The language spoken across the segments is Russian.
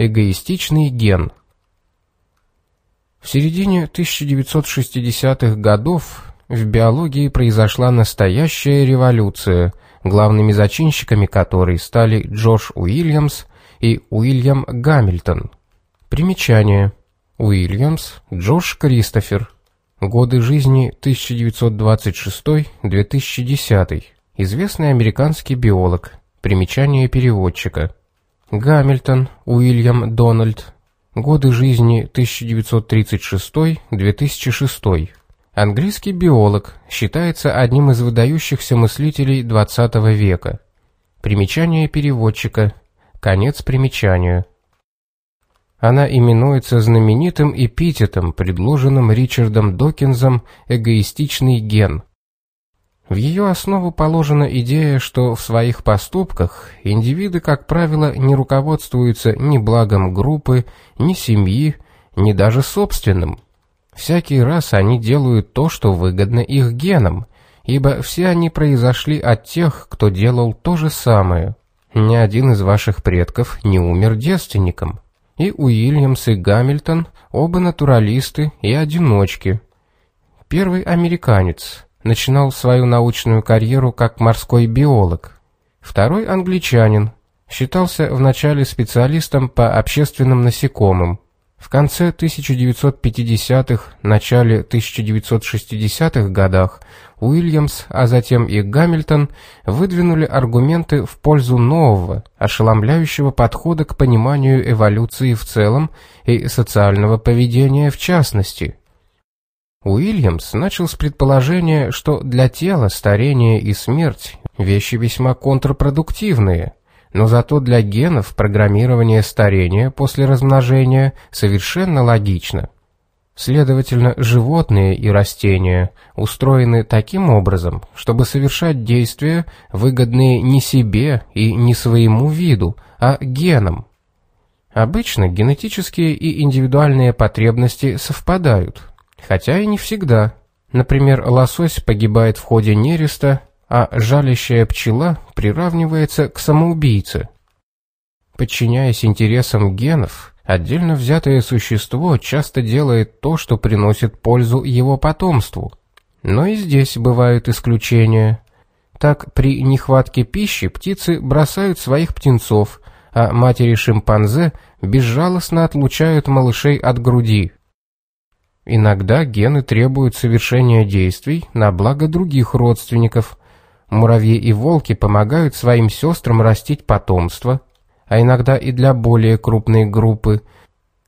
Эгоистичный ген. В середине 1960-х годов в биологии произошла настоящая революция, главными зачинщиками которой стали Джош Уильямс и Уильям Гамильтон. Примечание. Уильямс Джош Кристофер. Годы жизни 1926-2010. Известный американский биолог. Примечание переводчика. Гамильтон Уильям Дональд. Годы жизни 1936-2006. Английский биолог, считается одним из выдающихся мыслителей XX века. Примечание переводчика. Конец примечания. Она именуется знаменитым эпитетом, предложенным Ричардом Докинзом «эгоистичный ген». В ее основу положена идея, что в своих поступках индивиды, как правило, не руководствуются ни благом группы, ни семьи, ни даже собственным. Всякий раз они делают то, что выгодно их генам, ибо все они произошли от тех, кто делал то же самое. Ни один из ваших предков не умер девственником. И Уильямс, и Гамильтон – оба натуралисты и одиночки. Первый американец начинал свою научную карьеру как морской биолог. Второй англичанин считался вначале специалистом по общественным насекомым. В конце 1950-х, начале 1960-х годах Уильямс, а затем и Гамильтон выдвинули аргументы в пользу нового, ошеломляющего подхода к пониманию эволюции в целом и социального поведения в частности. Уильямс начал с предположения, что для тела старение и смерть – вещи весьма контрпродуктивные – но зато для генов программирование старения после размножения совершенно логично. Следовательно, животные и растения устроены таким образом, чтобы совершать действия, выгодные не себе и не своему виду, а генам. Обычно генетические и индивидуальные потребности совпадают, хотя и не всегда. Например, лосось погибает в ходе нереста, а жалящая пчела приравнивается к самоубийце. Подчиняясь интересам генов, отдельно взятое существо часто делает то, что приносит пользу его потомству. Но и здесь бывают исключения. Так, при нехватке пищи птицы бросают своих птенцов, а матери шимпанзе безжалостно отлучают малышей от груди. Иногда гены требуют совершения действий на благо других родственников, Муравьи и волки помогают своим сестрам растить потомство, а иногда и для более крупной группы.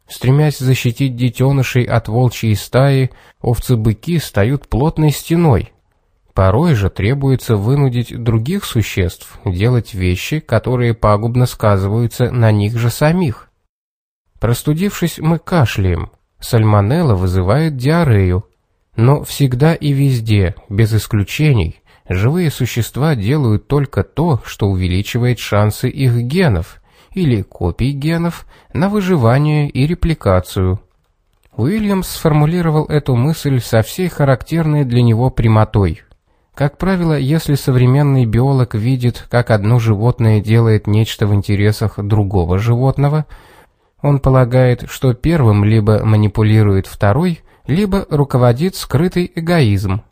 Стремясь защитить детенышей от волчьей стаи, овцы-быки стают плотной стеной. Порой же требуется вынудить других существ делать вещи, которые пагубно сказываются на них же самих. Простудившись, мы кашляем. Сальмонелла вызывает диарею. Но всегда и везде, без исключений, Живые существа делают только то, что увеличивает шансы их генов или копий генов на выживание и репликацию. Уильямс сформулировал эту мысль со всей характерной для него прямотой. Как правило, если современный биолог видит, как одно животное делает нечто в интересах другого животного, он полагает, что первым либо манипулирует второй, либо руководит скрытый эгоизм.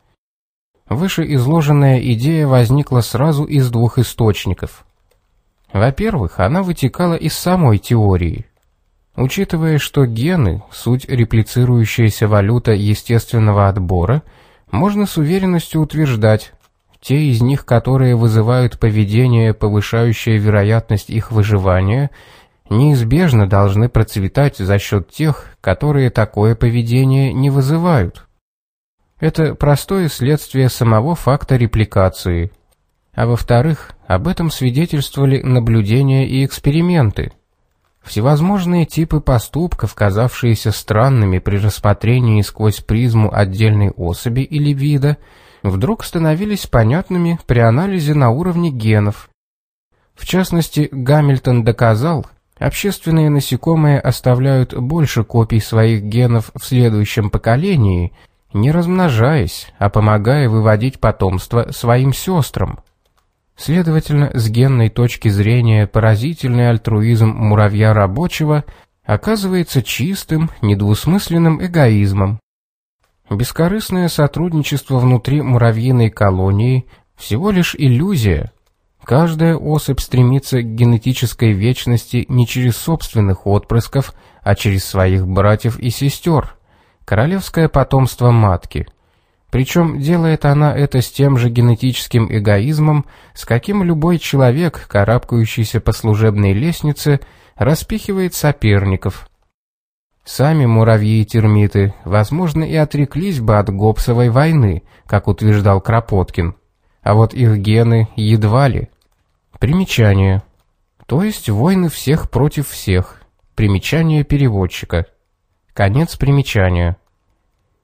Вышеизложенная идея возникла сразу из двух источников. Во-первых, она вытекала из самой теории. Учитывая, что гены – суть реплицирующаяся валюта естественного отбора, можно с уверенностью утверждать, те из них, которые вызывают поведение, повышающее вероятность их выживания, неизбежно должны процветать за счет тех, которые такое поведение не вызывают. Это простое следствие самого факта репликации. А во-вторых, об этом свидетельствовали наблюдения и эксперименты. Всевозможные типы поступков, казавшиеся странными при рассмотрении сквозь призму отдельной особи или вида, вдруг становились понятными при анализе на уровне генов. В частности, Гамильтон доказал, общественные насекомые оставляют больше копий своих генов в следующем поколении, не размножаясь, а помогая выводить потомство своим сестрам. Следовательно, с генной точки зрения поразительный альтруизм муравья рабочего оказывается чистым, недвусмысленным эгоизмом. Бескорыстное сотрудничество внутри муравьиной колонии всего лишь иллюзия. Каждая особь стремится к генетической вечности не через собственных отпрысков, а через своих братьев и сестер. Королевское потомство матки. Причем делает она это с тем же генетическим эгоизмом, с каким любой человек, карабкающийся по служебной лестнице, распихивает соперников. Сами муравьи и термиты, возможно, и отреклись бы от Гоббсовой войны, как утверждал Кропоткин. А вот их гены едва ли. Примечание. То есть войны всех против всех. Примечание переводчика. Конец примечания.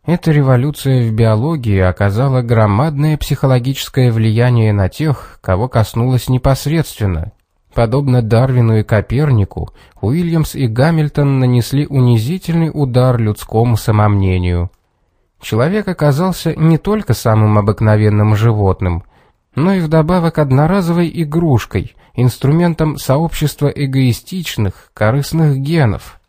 Эта революция в биологии оказала громадное психологическое влияние на тех, кого коснулась непосредственно. Подобно Дарвину и Копернику, Уильямс и Гамильтон нанесли унизительный удар людскому самомнению. Человек оказался не только самым обыкновенным животным, но и вдобавок одноразовой игрушкой, инструментом сообщества эгоистичных, корыстных генов.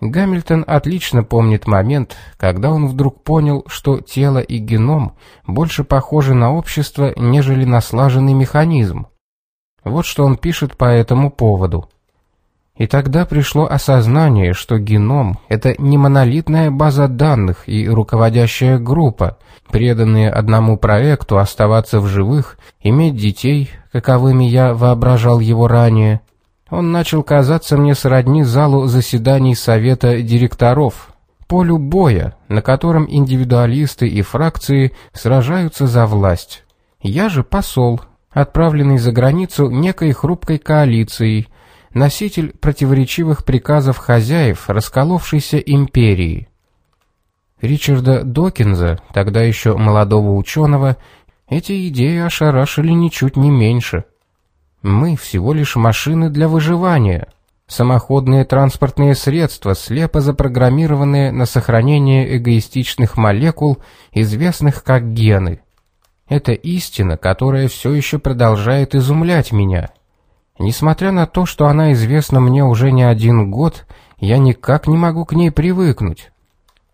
Гамильтон отлично помнит момент, когда он вдруг понял, что тело и геном больше похожи на общество, нежели на слаженный механизм. Вот что он пишет по этому поводу. И тогда пришло осознание, что геном — это не монолитная база данных и руководящая группа, преданные одному проекту оставаться в живых, иметь детей, каковыми я воображал его ранее. Он начал казаться мне сродни залу заседаний совета директоров, полю боя, на котором индивидуалисты и фракции сражаются за власть. Я же посол, отправленный за границу некой хрупкой коалицией, носитель противоречивых приказов хозяев расколовшейся империи. Ричарда Докинза, тогда еще молодого ученого, эти идеи ошарашили ничуть не меньше. Мы всего лишь машины для выживания, самоходные транспортные средства, слепо запрограммированные на сохранение эгоистичных молекул, известных как гены. Это истина, которая все еще продолжает изумлять меня. Несмотря на то, что она известна мне уже не один год, я никак не могу к ней привыкнуть.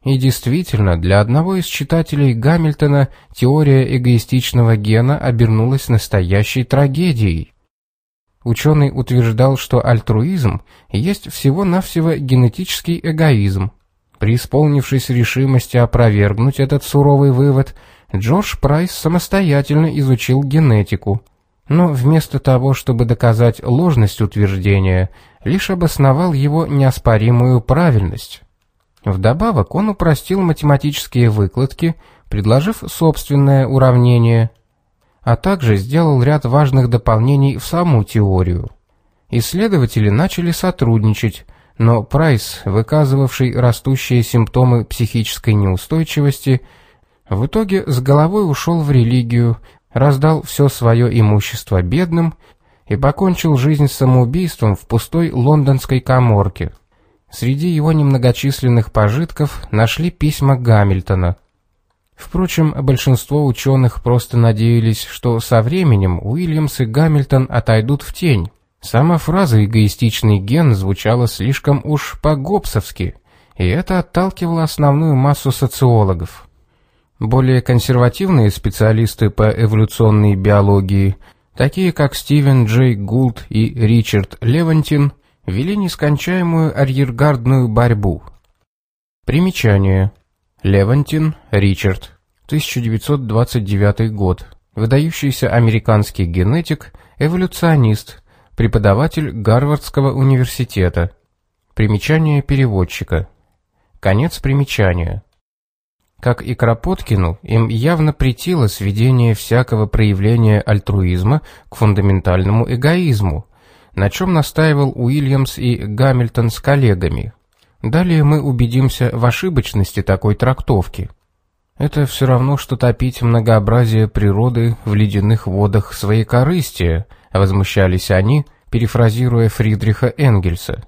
И действительно, для одного из читателей Гамильтона теория эгоистичного гена обернулась настоящей трагедией. Ученый утверждал, что альтруизм есть всего-навсего генетический эгоизм. Преисполнившись решимости опровергнуть этот суровый вывод, Джордж Прайс самостоятельно изучил генетику – но вместо того, чтобы доказать ложность утверждения, лишь обосновал его неоспоримую правильность. Вдобавок он упростил математические выкладки, предложив собственное уравнение, а также сделал ряд важных дополнений в саму теорию. Исследователи начали сотрудничать, но Прайс, выказывавший растущие симптомы психической неустойчивости, в итоге с головой ушел в религию, раздал все свое имущество бедным и покончил жизнь самоубийством в пустой лондонской каморке. Среди его немногочисленных пожитков нашли письма Гамильтона. Впрочем, большинство ученых просто надеялись, что со временем Уильямс и Гамильтон отойдут в тень. Сама фраза «эгоистичный ген» звучала слишком уж по-гоббсовски, и это отталкивало основную массу социологов. Более консервативные специалисты по эволюционной биологии, такие как Стивен Джей Гулд и Ричард Левантин, вели нескончаемую арьергардную борьбу. Примечание. Левантин, Ричард, 1929 год. Выдающийся американский генетик, эволюционист, преподаватель Гарвардского университета. Примечание переводчика. Конец примечания. Как и Кропоткину, им явно претило сведение всякого проявления альтруизма к фундаментальному эгоизму, на чем настаивал Уильямс и Гамильтон с коллегами. Далее мы убедимся в ошибочности такой трактовки. Это все равно, что топить многообразие природы в ледяных водах своей корысти, возмущались они, перефразируя Фридриха Энгельса.